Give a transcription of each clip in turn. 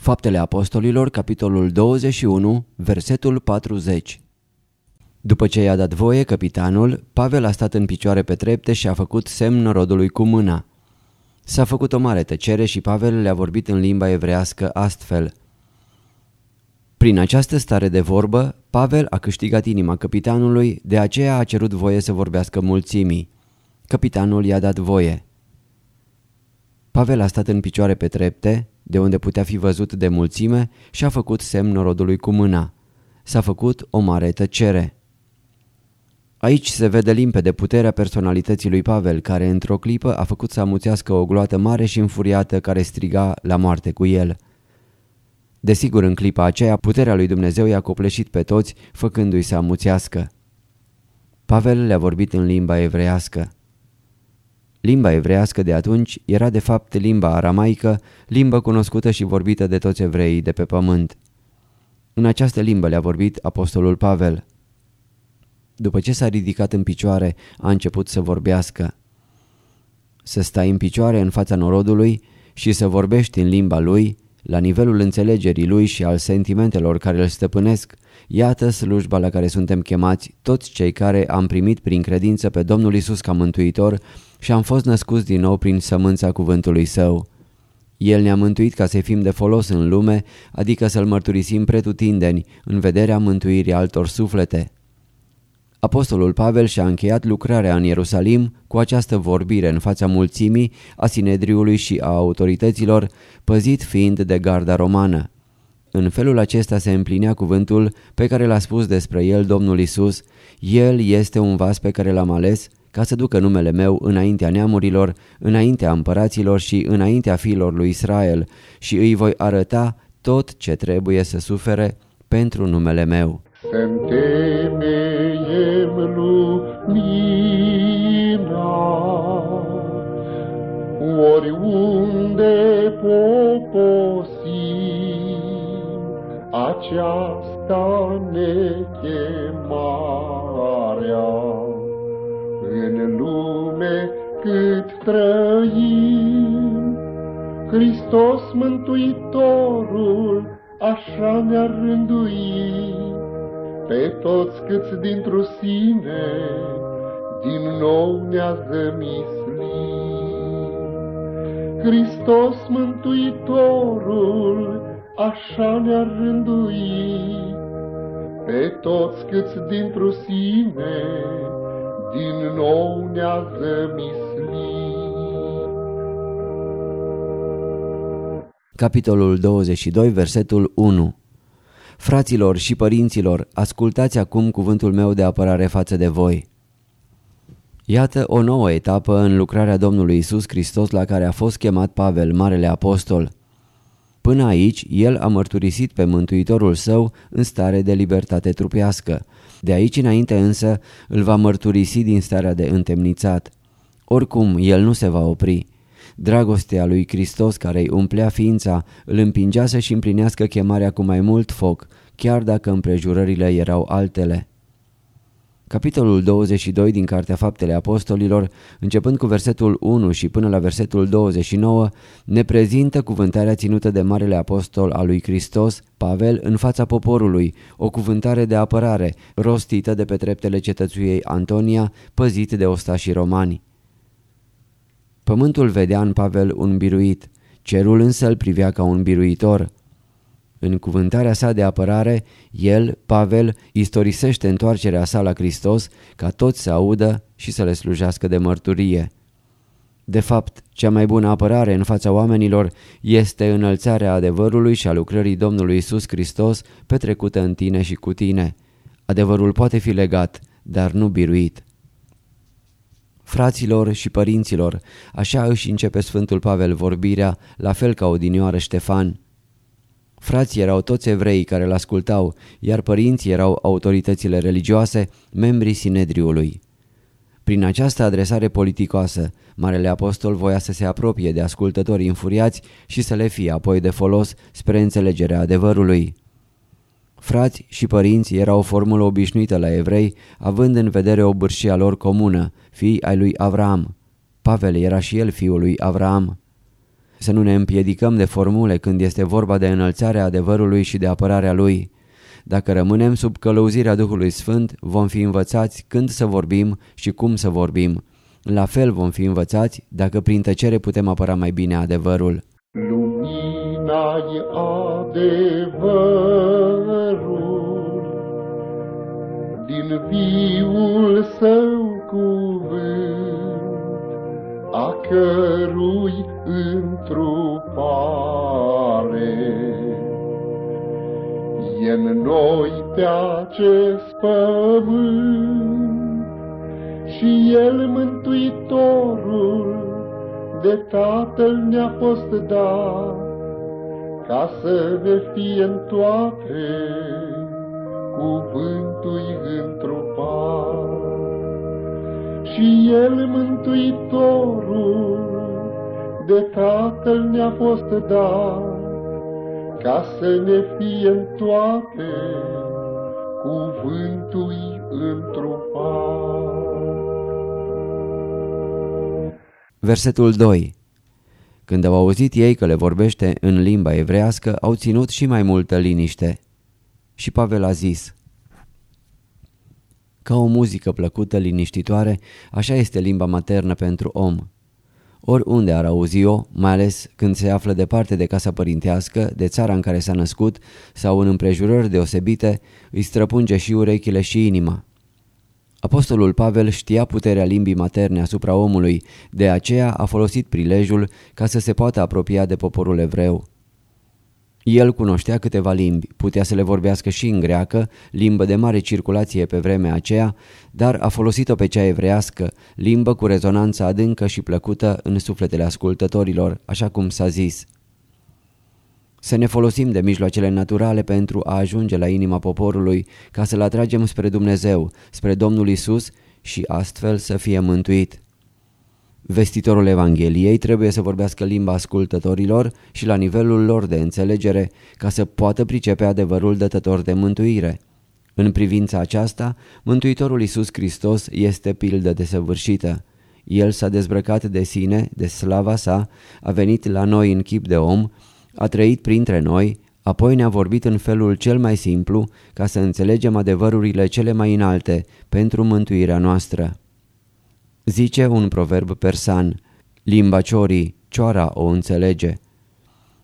Faptele Apostolilor, capitolul 21, versetul 40 După ce i-a dat voie capitanul, Pavel a stat în picioare pe trepte și a făcut semn rodului cu mâna. S-a făcut o mare tăcere și Pavel le-a vorbit în limba evrească astfel. Prin această stare de vorbă, Pavel a câștigat inima capitanului, de aceea a cerut voie să vorbească mulțimii. Capitanul i-a dat voie. Pavel a stat în picioare pe trepte, de unde putea fi văzut de mulțime, și a făcut semn rodului cu mâna. S-a făcut o mare tăcere. Aici se vede limpede puterea personalității lui Pavel, care într-o clipă a făcut să amuțească o gloată mare și înfuriată care striga la moarte cu el. Desigur, în clipa aceea, puterea lui Dumnezeu i-a copleșit pe toți, făcându-i să amuțească. Pavel le-a vorbit în limba evreiască. Limba evreiască de atunci era de fapt limba aramaică, limbă cunoscută și vorbită de toți evreii de pe pământ. În această limbă le-a vorbit apostolul Pavel. După ce s-a ridicat în picioare, a început să vorbească. Să stai în picioare în fața norodului și să vorbești în limba lui, la nivelul înțelegerii lui și al sentimentelor care îl stăpânesc, iată slujba la care suntem chemați toți cei care am primit prin credință pe Domnul Isus ca mântuitor și am fost născuți din nou prin sămânța cuvântului său. El ne-a mântuit ca să fim de folos în lume, adică să-L mărturisim pretutindeni în vederea mântuirii altor suflete. Apostolul Pavel și-a încheiat lucrarea în Ierusalim cu această vorbire în fața mulțimii, a Sinedriului și a autorităților, păzit fiind de garda romană. În felul acesta se împlinea cuvântul pe care l-a spus despre el Domnul Isus, El este un vas pe care l-am ales ca să ducă numele meu înaintea neamurilor, înaintea împăraților și înaintea fiilor lui Israel și îi voi arăta tot ce trebuie să sufere pentru numele meu. Să-mi temeiem lumina, oriunde poposim, aceasta ne chemarea. În lume cât trăim, Hristos Mântuitorul așa ne-a rânduit, pe toți câți dintr-o sine din nou ne-a zămislit. Hristos Mântuitorul așa ne-a rânduit, pe toți câți dintr-o sine din nou ne-a zămislit. Capitolul 22, versetul 1 Fraților și părinților, ascultați acum cuvântul meu de apărare față de voi. Iată o nouă etapă în lucrarea Domnului Isus Hristos la care a fost chemat Pavel, Marele Apostol. Până aici, el a mărturisit pe Mântuitorul său în stare de libertate trupească. De aici înainte însă îl va mărturisi din starea de întemnițat. Oricum, el nu se va opri. Dragostea lui Hristos care îi umplea ființa îl împingea să-și împlinească chemarea cu mai mult foc, chiar dacă împrejurările erau altele. Capitolul 22 din Cartea Faptele Apostolilor, începând cu versetul 1 și până la versetul 29, ne prezintă cuvântarea ținută de Marele Apostol al lui Hristos, Pavel, în fața poporului, o cuvântare de apărare, rostită de pe treptele cetățuiei Antonia, păzit de ostașii romani. Pământul vedea în Pavel un biruit, cerul însă îl privea ca un biruitor. În cuvântarea sa de apărare, el, Pavel, istorisește întoarcerea sa la Hristos ca toți să audă și să le slujească de mărturie. De fapt, cea mai bună apărare în fața oamenilor este înălțarea adevărului și a lucrării Domnului Isus Hristos petrecută în tine și cu tine. Adevărul poate fi legat, dar nu biruit. Fraților și părinților, așa își începe Sfântul Pavel vorbirea, la fel ca odinioară Ștefan. Frații erau toți evrei care îl ascultau, iar părinții erau autoritățile religioase, membrii Sinedriului. Prin această adresare politicoasă, Marele Apostol voia să se apropie de ascultători infuriați și să le fie apoi de folos spre înțelegerea adevărului. Frați și părinți erau o formulă obișnuită la evrei, având în vedere o bârșia lor comună, fii ai lui Avram. Pavel era și el fiul lui Avram. Să nu ne împiedicăm de formule când este vorba de înălțarea adevărului și de apărarea lui. Dacă rămânem sub călăuzirea Duhului Sfânt, vom fi învățați când să vorbim și cum să vorbim. La fel vom fi învățați dacă prin tăcere putem apăra mai bine adevărul. Lumina e adevărul din viul său cuvânt, a cărui întrupare e în noi pe acest pământ. Și El Mântuitorul de Tatăl ne-a fost dat ca să ne fie în toate cuvântul întrupat. Și El Mântuitorul de Tatăl ne-a fost dat ca să ne fie în toate cuvântul întrupat. Versetul 2 Când au auzit ei că le vorbește în limba evrească, au ținut și mai multă liniște. Și Pavel a zis, Ca o muzică plăcută, liniștitoare, așa este limba maternă pentru om. Oriunde ar auzi-o, mai ales când se află departe de casa părintească, de țara în care s-a născut sau în împrejurări deosebite, îi străpunge și urechile și inima. Apostolul Pavel știa puterea limbii materne asupra omului, de aceea a folosit prilejul ca să se poată apropia de poporul evreu. El cunoștea câteva limbi, putea să le vorbească și în greacă, limbă de mare circulație pe vremea aceea, dar a folosit-o pe cea evrească, limbă cu rezonanță adâncă și plăcută în sufletele ascultătorilor, așa cum s-a zis. Să ne folosim de mijloacele naturale pentru a ajunge la inima poporului, ca să-l atragem spre Dumnezeu, spre Domnul Isus și astfel să fie mântuit. Vestitorul Evangheliei trebuie să vorbească limba ascultătorilor și la nivelul lor de înțelegere ca să poată pricepe adevărul dătător de mântuire. În privința aceasta, Mântuitorul Iisus Hristos este pildă desăvârșită. El s-a dezbrăcat de sine, de slava sa, a venit la noi în chip de om, a trăit printre noi, apoi ne-a vorbit în felul cel mai simplu ca să înțelegem adevărurile cele mai înalte pentru mântuirea noastră. Zice un proverb persan, limba ciorii, cioara o înțelege.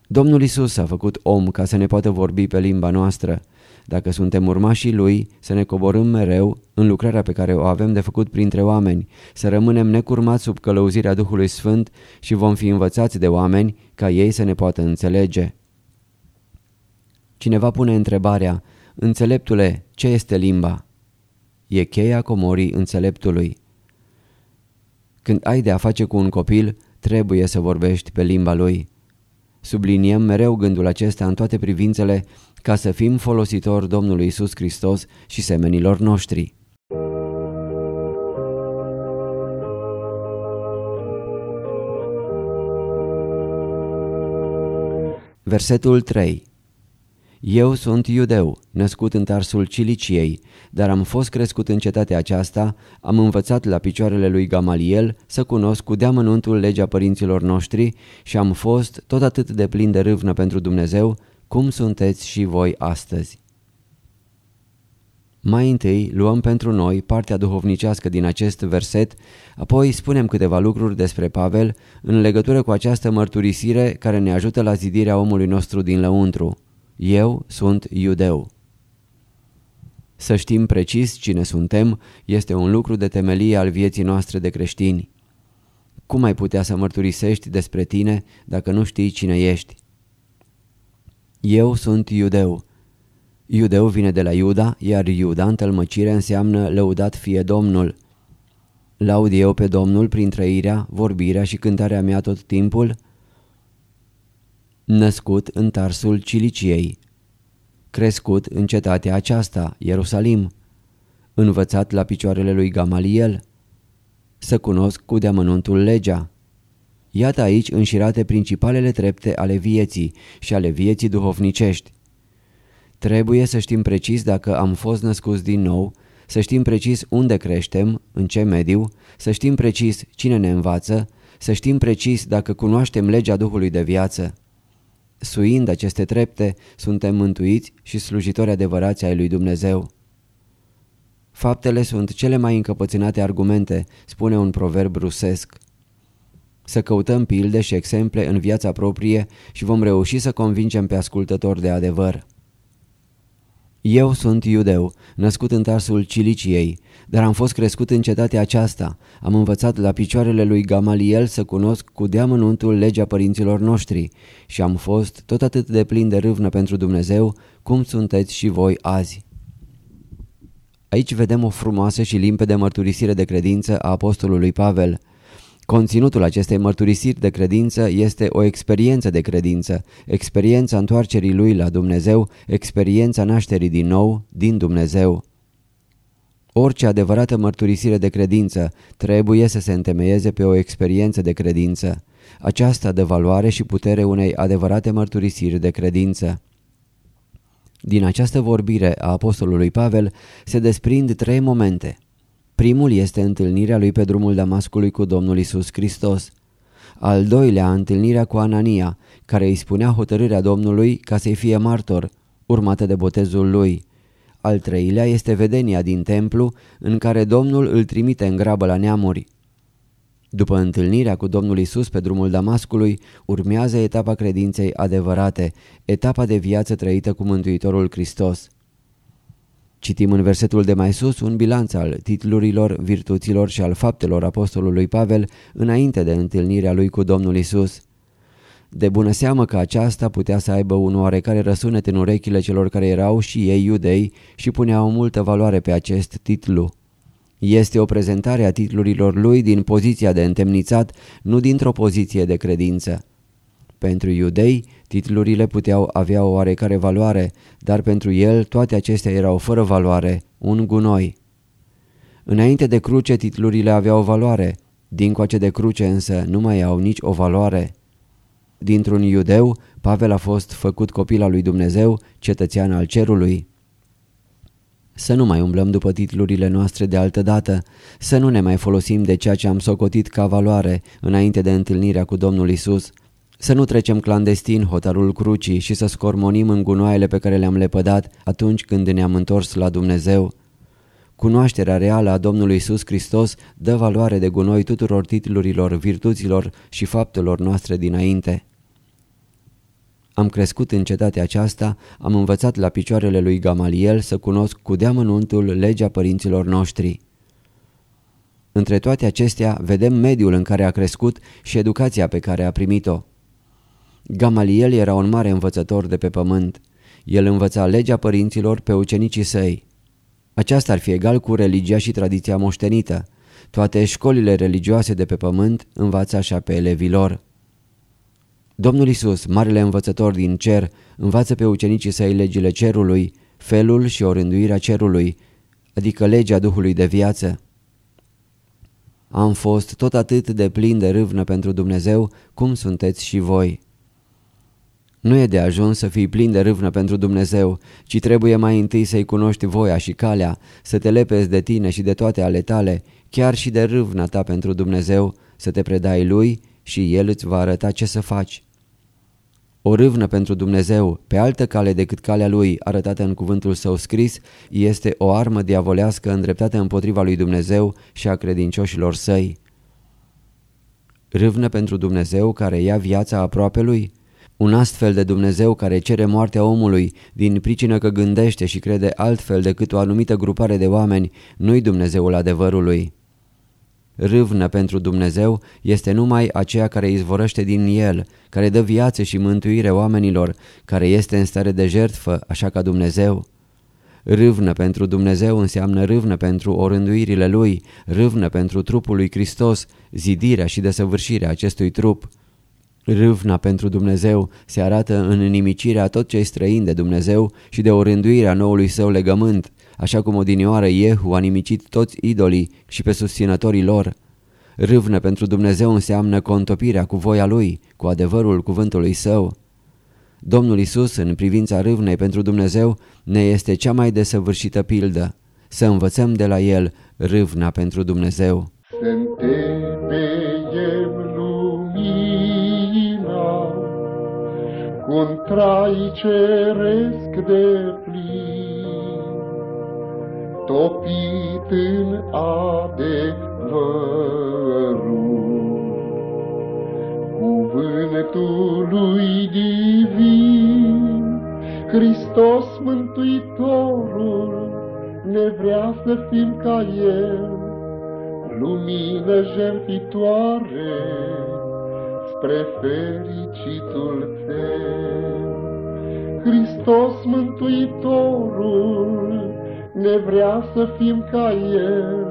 Domnul Isus a făcut om ca să ne poată vorbi pe limba noastră. Dacă suntem urmașii Lui, să ne coborâm mereu în lucrarea pe care o avem de făcut printre oameni, să rămânem necurmați sub călăuzirea Duhului Sfânt și vom fi învățați de oameni ca ei să ne poată înțelege. Cineva pune întrebarea, înțeleptule, ce este limba? E cheia comorii înțeleptului. Când ai de a face cu un copil, trebuie să vorbești pe limba lui. Subliniem mereu gândul acesta în toate privințele ca să fim folositori Domnului Isus Hristos și semenilor noștri. Versetul 3 eu sunt iudeu, născut în Tarsul Ciliciei, dar am fost crescut în cetatea aceasta, am învățat la picioarele lui Gamaliel să cunosc cu deamănuntul legea părinților noștri și am fost tot atât de plin de râvnă pentru Dumnezeu, cum sunteți și voi astăzi. Mai întâi luăm pentru noi partea duhovnicească din acest verset, apoi spunem câteva lucruri despre Pavel în legătură cu această mărturisire care ne ajută la zidirea omului nostru din lăuntru. Eu sunt iudeu. Să știm precis cine suntem este un lucru de temelie al vieții noastre de creștini. Cum ai putea să mărturisești despre tine dacă nu știi cine ești? Eu sunt iudeu. Iudeu vine de la Iuda, iar Iuda în tălmăcire înseamnă lăudat fie Domnul. Laud eu pe Domnul prin trăirea, vorbirea și cântarea mea tot timpul? Născut în Tarsul Ciliciei Crescut în cetatea aceasta, Ierusalim Învățat la picioarele lui Gamaliel Să cunosc cu deamănuntul legea Iată aici înșirate principalele trepte ale vieții și ale vieții duhovnicești. Trebuie să știm precis dacă am fost născuți din nou, să știm precis unde creștem, în ce mediu, să știm precis cine ne învață, să știm precis dacă cunoaștem legea Duhului de viață. Suind aceste trepte, suntem mântuiți și slujitori adevărați ai lui Dumnezeu. Faptele sunt cele mai încăpățânate argumente, spune un proverb rusesc. Să căutăm pilde și exemple în viața proprie și vom reuși să convingem pe ascultători de adevăr. Eu sunt iudeu, născut în Tarsul Ciliciei, dar am fost crescut în cetatea aceasta. Am învățat la picioarele lui Gamaliel să cunosc cu deamănuntul legea părinților noștri și am fost tot atât de plin de râvnă pentru Dumnezeu cum sunteți și voi azi. Aici vedem o frumoasă și limpede mărturisire de credință a apostolului Pavel – Conținutul acestei mărturisiri de credință este o experiență de credință, experiența întoarcerii lui la Dumnezeu, experiența nașterii din nou din Dumnezeu. Orice adevărată mărturisire de credință trebuie să se întemeieze pe o experiență de credință. Aceasta dă valoare și putere unei adevărate mărturisiri de credință. Din această vorbire a apostolului Pavel se desprind trei momente – Primul este întâlnirea lui pe drumul Damascului cu Domnul Isus Hristos. Al doilea, întâlnirea cu Anania, care îi spunea hotărârea Domnului ca să-i fie martor, urmată de botezul lui. Al treilea este vedenia din templu, în care Domnul îl trimite în grabă la neamuri. După întâlnirea cu Domnul Isus pe drumul Damascului, urmează etapa credinței adevărate, etapa de viață trăită cu Mântuitorul Hristos. Citim în versetul de mai sus un bilanț al titlurilor, virtuților și al faptelor apostolului Pavel înainte de întâlnirea lui cu Domnul Isus. De bună seamă că aceasta putea să aibă un oarecare răsunet în urechile celor care erau și ei iudei și puneau multă valoare pe acest titlu. Este o prezentare a titlurilor lui din poziția de întemnițat, nu dintr-o poziție de credință. Pentru iudei, titlurile puteau avea o oarecare valoare, dar pentru el toate acestea erau fără valoare, un gunoi. Înainte de cruce, titlurile aveau valoare, dincoace de cruce însă nu mai au nici o valoare. Dintr-un iudeu, Pavel a fost făcut copil al lui Dumnezeu, cetățean al cerului. Să nu mai umblăm după titlurile noastre de altă dată, să nu ne mai folosim de ceea ce am socotit ca valoare înainte de întâlnirea cu Domnul Isus, să nu trecem clandestin hotarul crucii și să scormonim în gunoaiele pe care le-am lepădat atunci când ne-am întors la Dumnezeu. Cunoașterea reală a Domnului Isus Hristos dă valoare de gunoi tuturor titlurilor, virtuților și faptelor noastre dinainte. Am crescut în cetatea aceasta, am învățat la picioarele lui Gamaliel să cunosc cu deamănuntul legea părinților noștri. Între toate acestea vedem mediul în care a crescut și educația pe care a primit-o. Gamaliel era un mare învățător de pe pământ. El învăța legea părinților pe ucenicii săi. Aceasta ar fi egal cu religia și tradiția moștenită. Toate școlile religioase de pe pământ învață așa pe elevii lor. Domnul Isus, marele învățător din cer, învață pe ucenicii săi legile cerului, felul și orânduirea cerului, adică legea Duhului de viață. Am fost tot atât de plin de râvnă pentru Dumnezeu cum sunteți și voi. Nu e de ajuns să fii plin de râvnă pentru Dumnezeu, ci trebuie mai întâi să-i cunoști voia și calea, să te lepezi de tine și de toate ale tale, chiar și de râvna ta pentru Dumnezeu, să te predai Lui și El îți va arăta ce să faci. O râvnă pentru Dumnezeu, pe altă cale decât calea Lui, arătată în cuvântul Său scris, este o armă diavolească îndreptată împotriva lui Dumnezeu și a credincioșilor săi. Râvnă pentru Dumnezeu care ia viața aproape Lui? Un astfel de Dumnezeu care cere moartea omului din pricină că gândește și crede altfel decât o anumită grupare de oameni, nu-i Dumnezeul adevărului. Râvnă pentru Dumnezeu este numai aceea care izvorăște din El, care dă viață și mântuire oamenilor, care este în stare de jertfă, așa ca Dumnezeu. Râvnă pentru Dumnezeu înseamnă râvnă pentru orânduirile Lui, râvnă pentru trupul lui Hristos, zidirea și desăvârșirea acestui trup. Râvna pentru Dumnezeu se arată în inimicirea tot ce străin de Dumnezeu și de orânduirea noului său legământ, așa cum odinioară Iehu a nimicit toți idolii și pe susținătorii lor. Râvnă pentru Dumnezeu înseamnă contopirea cu voia Lui, cu adevărul cuvântului Său. Domnul Isus, în privința râvnei pentru Dumnezeu, ne este cea mai desăvârșită pildă. Să învățăm de la El râvna pentru Dumnezeu. Să-ntemeiem un trai ceresc de plin, topit în adevărul cuvântului divin. Hristos Mântuitorul ne vrea să fim ca El, lumină jertitoare spre fericitul cel. Hristos Mântuitorul ne vrea să fim ca El,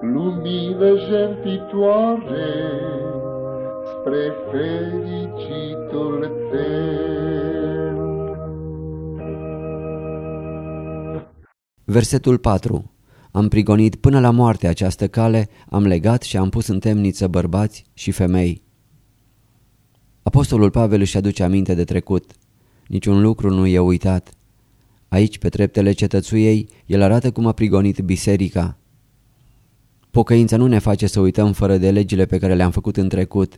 lumină jertitoare spre fericitul cel. Versetul 4 Am prigonit până la moarte această cale, am legat și am pus în temniță bărbați și femei. Apostolul Pavel își aduce aminte de trecut. Niciun lucru nu e uitat. Aici, pe treptele cetățuiei, el arată cum a prigonit biserica. Pocăința nu ne face să uităm fără de legile pe care le-am făcut în trecut.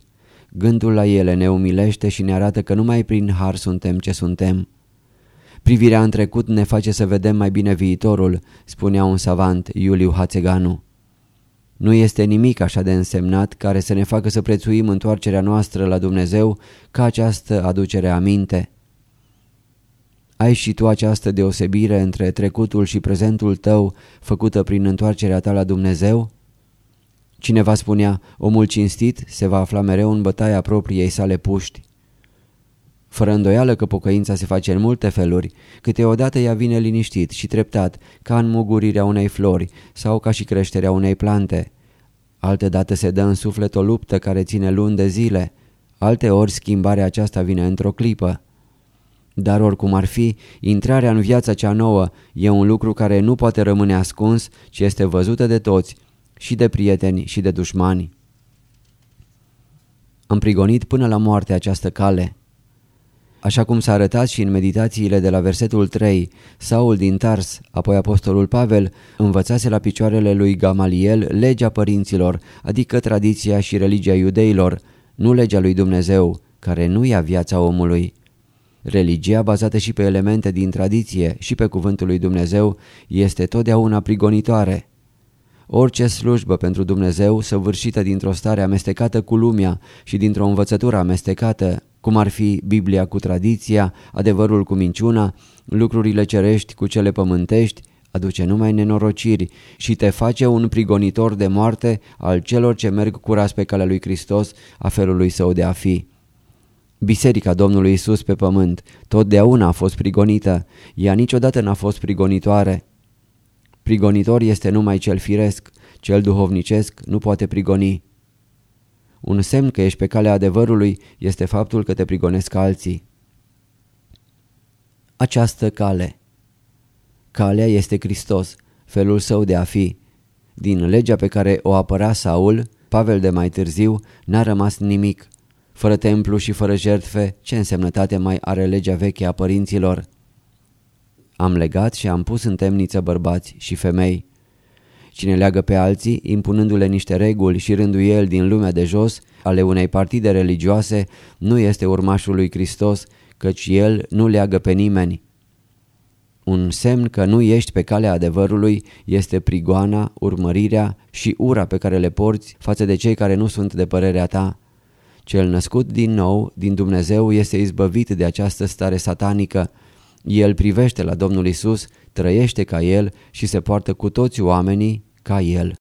Gândul la ele ne umilește și ne arată că numai prin har suntem ce suntem. Privirea în trecut ne face să vedem mai bine viitorul, spunea un savant, Iuliu Hațeganu. Nu este nimic așa de însemnat care să ne facă să prețuim întoarcerea noastră la Dumnezeu ca această aducere aminte. Ai și tu această deosebire între trecutul și prezentul tău făcută prin întoarcerea ta la Dumnezeu? Cineva spunea, omul cinstit se va afla mereu în bătaia propriei sale puști. Fără îndoială că pocăința se face în multe feluri, câteodată ea vine liniștit și treptat, ca în mugurirea unei flori sau ca și creșterea unei plante. Altădată se dă în suflet o luptă care ține luni de zile, alte ori schimbarea aceasta vine într-o clipă. Dar oricum ar fi, intrarea în viața cea nouă e un lucru care nu poate rămâne ascuns, ci este văzută de toți, și de prieteni și de dușmani. Am prigonit până la moarte această cale. Așa cum s-a arătat și în meditațiile de la versetul 3, Saul din Tars, apoi apostolul Pavel, învățase la picioarele lui Gamaliel legea părinților, adică tradiția și religia iudeilor, nu legea lui Dumnezeu, care nu ia viața omului. Religia bazată și pe elemente din tradiție și pe cuvântul lui Dumnezeu este totdeauna prigonitoare. Orice slujbă pentru Dumnezeu, săvârșită dintr-o stare amestecată cu lumea și dintr-o învățătură amestecată, cum ar fi Biblia cu tradiția, adevărul cu minciuna, lucrurile cerești cu cele pământești, aduce numai nenorociri și te face un prigonitor de moarte al celor ce merg curas pe calea lui Hristos a felului său de a fi. Biserica Domnului Isus pe pământ totdeauna a fost prigonită, ea niciodată n-a fost prigonitoare. Prigonitor este numai cel firesc, cel duhovnicesc nu poate prigoni. Un semn că ești pe calea adevărului este faptul că te prigonesc alții. Această cale Calea este Hristos, felul său de a fi. Din legea pe care o apăra Saul, Pavel de mai târziu, n-a rămas nimic. Fără templu și fără jertfe, ce însemnătate mai are legea veche a părinților? Am legat și am pus în temniță bărbați și femei. Cine leagă pe alții, impunându-le niște reguli și rânduieli din lumea de jos, ale unei partide religioase, nu este urmașul lui Hristos, căci el nu leagă pe nimeni. Un semn că nu ești pe calea adevărului este prigoana, urmărirea și ura pe care le porți față de cei care nu sunt de părerea ta. Cel născut din nou, din Dumnezeu, este izbăvit de această stare satanică. El privește la Domnul Isus, trăiește ca El și se poartă cu toți oamenii ca El.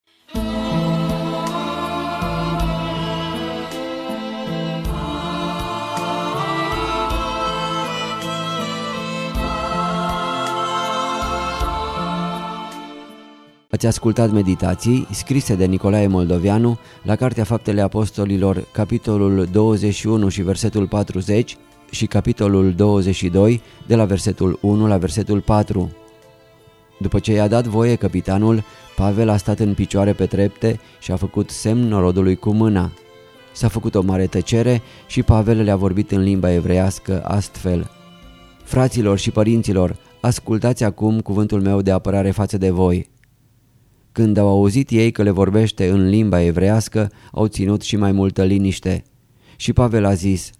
Ați ascultat meditații scrise de Nicolae Moldovianu la Cartea Faptele Apostolilor, capitolul 21 și versetul 40 și capitolul 22 de la versetul 1 la versetul 4. După ce i-a dat voie capitanul, Pavel a stat în picioare pe trepte și a făcut semn norodului cu mâna. S-a făcut o mare tăcere și Pavel le-a vorbit în limba evreiască astfel. Fraților și părinților, ascultați acum cuvântul meu de apărare față de voi. Când au auzit ei că le vorbește în limba evrească, au ținut și mai multă liniște. Și Pavel a zis,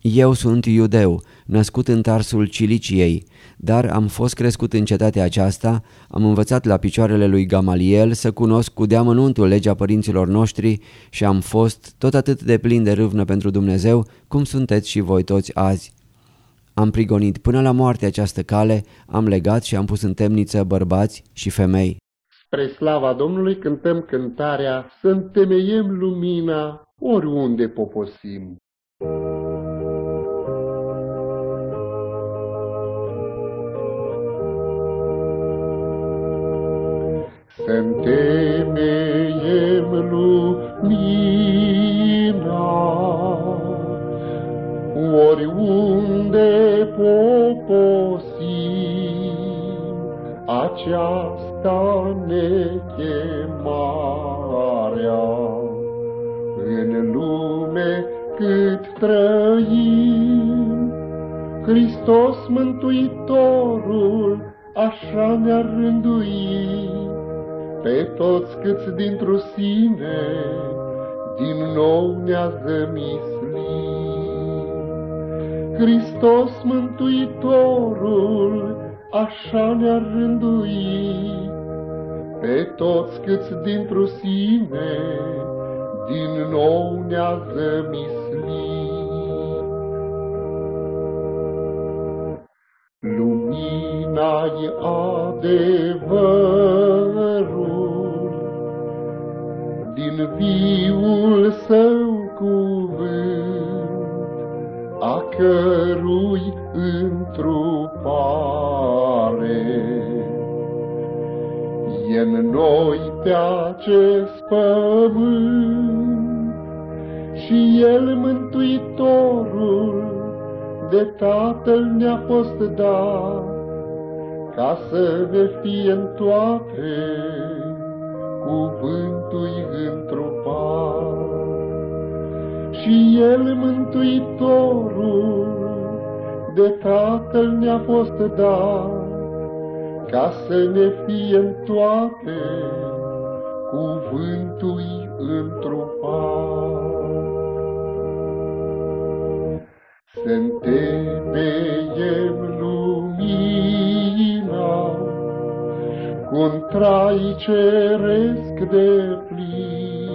Eu sunt iudeu, născut în Tarsul Ciliciei, dar am fost crescut în cetatea aceasta, am învățat la picioarele lui Gamaliel să cunosc cu deamănuntul legea părinților noștri și am fost tot atât de plin de râvnă pentru Dumnezeu cum sunteți și voi toți azi. Am prigonit până la moarte această cale, am legat și am pus în temniță bărbați și femei. Spre slava Domnului cântăm cântarea Să întemeiem lumina oriunde poposim. Să întemeiem lumina oriunde poposim aceasta ta ne chemarea. În lume cât trăim, Hristos Mântuitorul așa ne-a rânduit, pe toți câți dintr-o sine din nou ne-a zămislit. Hristos Mântuitorul așa ne-a rânduit, pe toți câți dintr-o sine din nou ne-a zămislit. Lumina-i adevărul din viul său cuvânt, a cărui întrupare E în noi pe acest pământ. Și El Mântuitorul de Tatăl ne-a fost dat ca să ne fie în toate cuvântul întrupat. Și El Mântuitorul de Tatăl ne-a fost dat ca să ne fie în toate cuvântul întrupat. Să întemeiem lumina cu un trai ceresc de plin,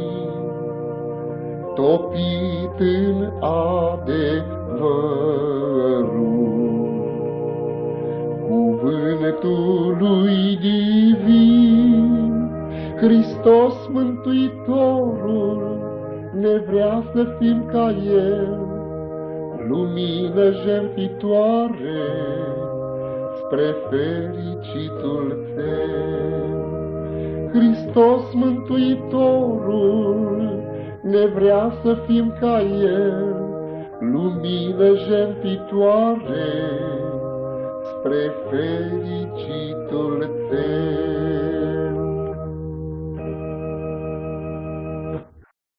topit în adevărul cuvântului divin. Hristos Mântuitorul ne vrea să fim ca El, lumină jertfitoare spre fericitul cel. Hristos Mântuitorul ne vrea să fim ca El, lumină jertfitoare spre fericitul tău.